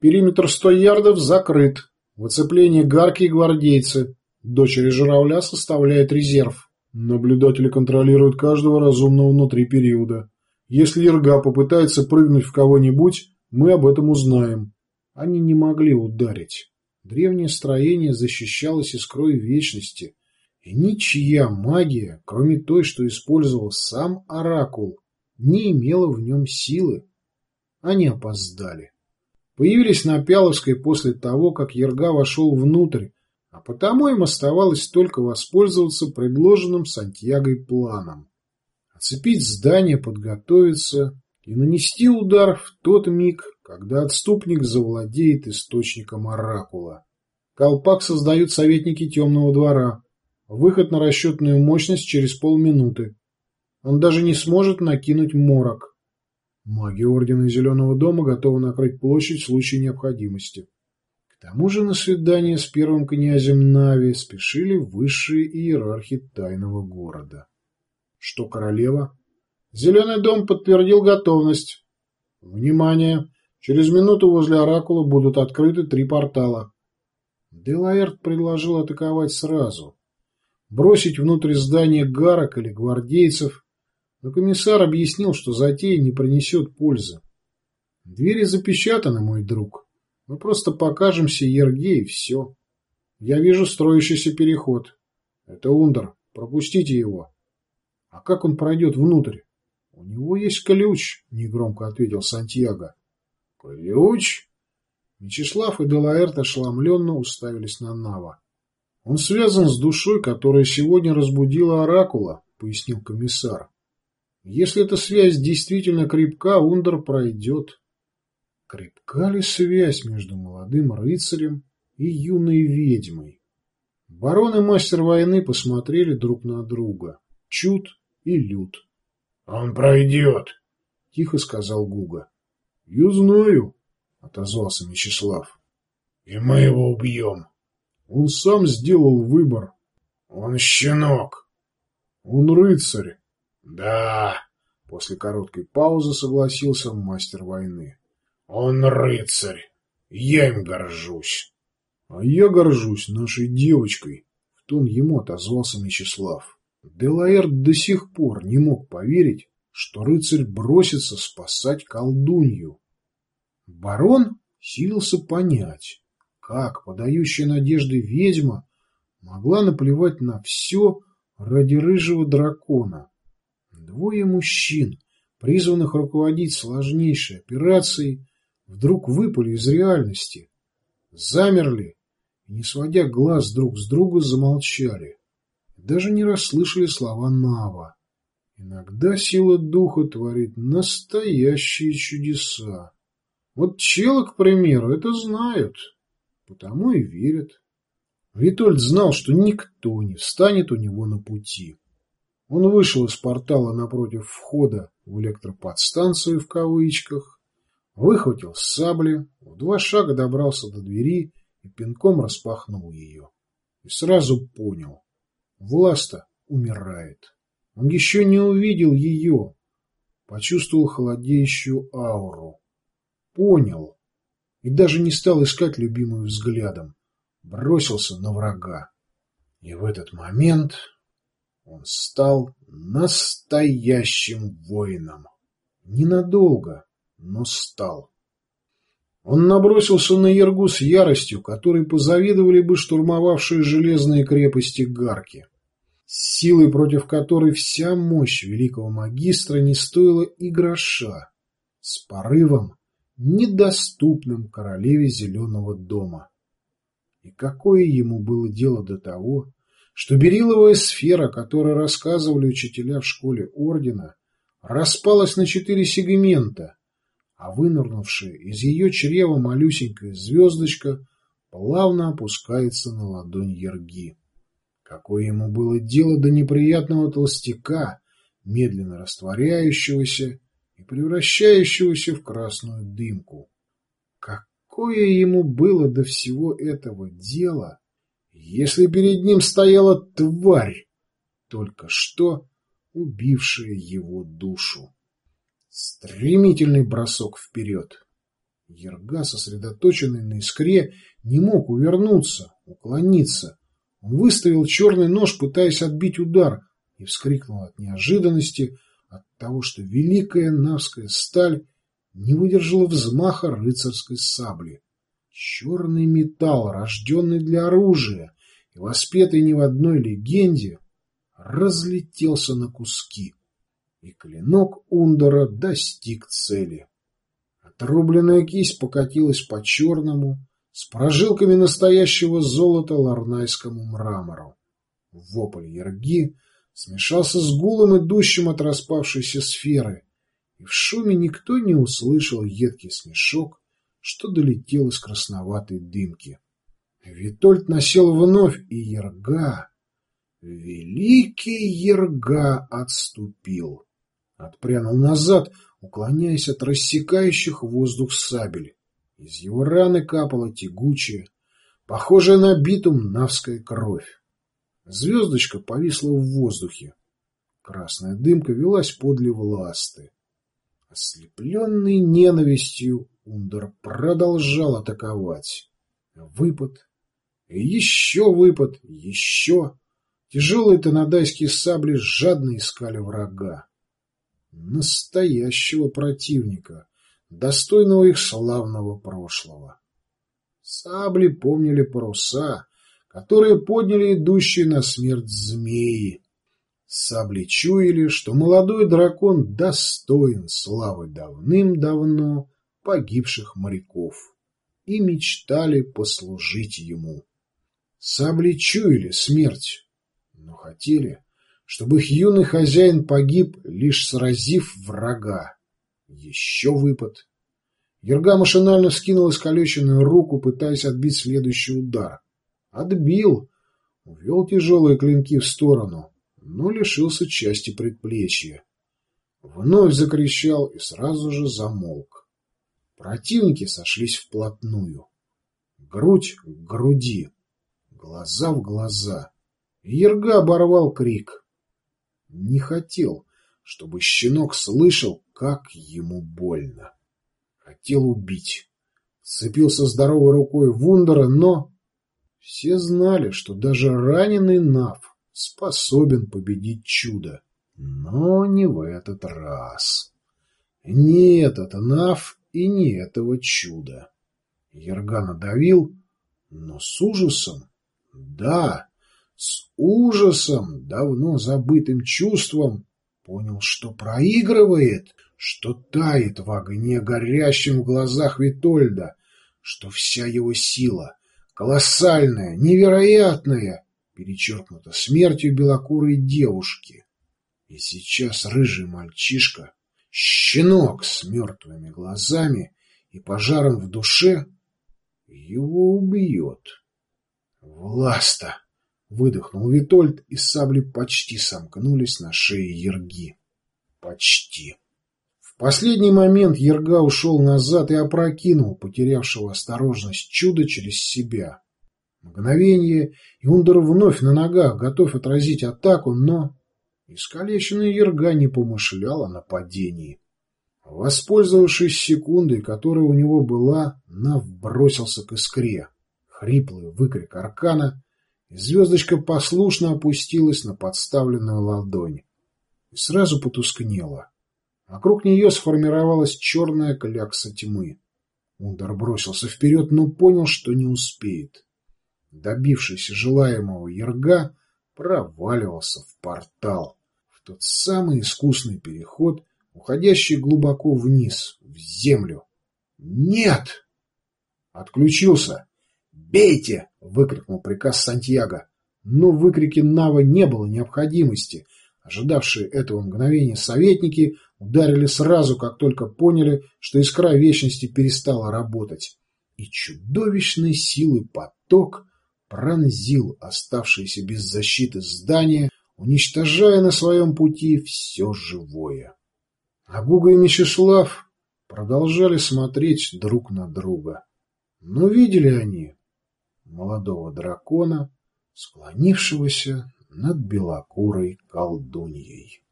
Периметр сто ярдов закрыт. В оцеплении гарки и гвардейцы. Дочери журавля составляет резерв. Наблюдатели контролируют каждого разумного внутри периода. Если Ирга попытается прыгнуть в кого-нибудь, мы об этом узнаем. Они не могли ударить. Древнее строение защищалось искрой вечности, и ничья магия, кроме той, что использовал сам Оракул, не имела в нем силы. Они опоздали. Появились на Пяловской после того, как Ерга вошел внутрь, а потому им оставалось только воспользоваться предложенным Сантьягой планом. Оцепить здание, подготовиться и нанести удар в тот миг, когда отступник завладеет источником оракула. Колпак создают советники темного двора. Выход на расчетную мощность через полминуты. Он даже не сможет накинуть морок. Маги Ордена Зеленого дома готовы накрыть площадь в случае необходимости. К тому же на свидание с первым князем Нави спешили высшие иерархи тайного города. Что королева? Зеленый дом подтвердил готовность. Внимание! Через минуту возле Оракула будут открыты три портала. Делаэрт предложил атаковать сразу. Бросить внутрь здания гарок или гвардейцев, но комиссар объяснил, что затея не принесет пользы. Двери запечатаны, мой друг. Мы просто покажемся Ерге и все. Я вижу строящийся переход. Это Ундер. Пропустите его. А как он пройдет внутрь? У него есть ключ, негромко ответил Сантьяго. «Ключ?» Мечислав и Делаэрт ошеломленно уставились на Нава. «Он связан с душой, которая сегодня разбудила Оракула», — пояснил комиссар. «Если эта связь действительно крепка, Ундер пройдет». Крепка ли связь между молодым рыцарем и юной ведьмой? Барон и мастер войны посмотрели друг на друга. Чуд и Люд. «Он пройдет», — тихо сказал Гуга. — Я знаю, — отозвался Мечислав. — И мы его убьем. Он сам сделал выбор. Он щенок. Он рыцарь. Да, после короткой паузы согласился мастер войны. Он рыцарь. Я им горжусь. А я горжусь нашей девочкой, в тон ему отозвался Мечислав. Делаэрт до сих пор не мог поверить, что рыцарь бросится спасать колдунью. Барон силился понять, как подающая надежды ведьма могла наплевать на все ради рыжего дракона. Двое мужчин, призванных руководить сложнейшей операцией, вдруг выпали из реальности, замерли и, не сводя глаз друг с друга, замолчали. Даже не расслышали слова Нава. Иногда сила духа творит настоящие чудеса. Вот челы, к примеру, это знают, потому и верят. Витольд знал, что никто не встанет у него на пути. Он вышел из портала напротив входа в электроподстанцию в кавычках, выхватил сабли, в два шага добрался до двери и пинком распахнул ее. И сразу понял — Власта умирает. Он еще не увидел ее, почувствовал холодеющую ауру. Понял. И даже не стал искать любимую взглядом. Бросился на врага. И в этот момент он стал настоящим воином. Ненадолго, но стал. Он набросился на Ергу с яростью, которой позавидовали бы штурмовавшие железные крепости Гарки силой против которой вся мощь великого магистра не стоила и гроша, с порывом, недоступным королеве Зеленого дома. И какое ему было дело до того, что бериловая сфера, о которой рассказывали учителя в школе ордена, распалась на четыре сегмента, а вынырнувшая из ее чрева малюсенькая звездочка плавно опускается на ладонь Ерги. Какое ему было дело до неприятного толстяка, медленно растворяющегося и превращающегося в красную дымку? Какое ему было до всего этого дела, если перед ним стояла тварь, только что убившая его душу? Стремительный бросок вперед. Ерга, сосредоточенный на искре, не мог увернуться, уклониться. Он выставил черный нож, пытаясь отбить удар, и вскрикнул от неожиданности, от того, что великая навская сталь не выдержала взмаха рыцарской сабли. Черный металл, рожденный для оружия и воспетый ни в одной легенде, разлетелся на куски, и клинок Ундора достиг цели. Отрубленная кисть покатилась по черному, с прожилками настоящего золота ларнайскому мрамору. Вопль Ерги смешался с гулом, идущим от распавшейся сферы, и в шуме никто не услышал едкий смешок, что долетел из красноватой дымки. Витольд насел вновь, и Ерга, великий Ерга, отступил. Отпрянул назад, уклоняясь от рассекающих воздух сабель. Из его раны капала тягучая, похожая на битум навская кровь. Звездочка повисла в воздухе. Красная дымка велась подле власты. Ослепленный ненавистью, Ундер продолжал атаковать. Выпад. Еще выпад. Еще. Тяжелые тонадайские сабли жадно искали врага. Настоящего противника, достойного их славного прошлого. Сабли помнили паруса, которые подняли идущие на смерть змеи. Сабли чуяли, что молодой дракон достоин славы давным-давно погибших моряков и мечтали послужить ему. Сабли чуяли смерть, но хотели, чтобы их юный хозяин погиб, лишь сразив врага. Еще выпад. Ерга машинально скинул искалеченную руку, пытаясь отбить следующий удар. Отбил. Увел тяжелые клинки в сторону, но лишился части предплечья. Вновь закричал и сразу же замолк. Противники сошлись вплотную. Грудь к груди, глаза в глаза. Ерга оборвал крик. Не хотел, чтобы щенок слышал, как ему больно. Хотел убить. Сцепился здоровой рукой Вундера, но все знали, что даже раненый Нав способен победить чудо. Но не в этот раз. Не этот Нав и не этого чуда. Ерга надавил, но с ужасом. Да, с ужасом, давно забытым чувством, понял, что проигрывает, что тает в огне горящем в глазах Витольда, что вся его сила — колоссальная, невероятная, перечеркнута смертью белокурой девушки. И сейчас рыжий мальчишка, щенок с мертвыми глазами и пожаром в душе, его убьет. «Власта!» — выдохнул Витольд, и сабли почти сомкнулись на шее Ерги. «Почти!» последний момент Ерга ушел назад и опрокинул потерявшего осторожность чудо через себя. Мгновение, и Ундер вновь на ногах, готов отразить атаку, но искалеченный Ерга не помышлял о нападении. Воспользовавшись секундой, которая у него была, Нав бросился к искре. Хриплый выкрик аркана, и звездочка послушно опустилась на подставленную ладонь. И сразу потускнела. Вокруг нее сформировалась черная клякса тьмы. Ундар бросился вперед, но понял, что не успеет. Добившийся желаемого Ерга проваливался в портал, тот самый искусный переход, уходящий глубоко вниз, в землю. «Нет!» «Отключился!» «Бейте!» — выкрикнул приказ Сантьяго. Но в выкрике Нава не было необходимости. Ожидавшие этого мгновения советники Ударили сразу, как только поняли, что искра вечности перестала работать. И чудовищной силы поток пронзил оставшееся без защиты здание, уничтожая на своем пути все живое. А Гуга и Мечислав продолжали смотреть друг на друга. Но видели они молодого дракона, склонившегося над белокурой колдуньей.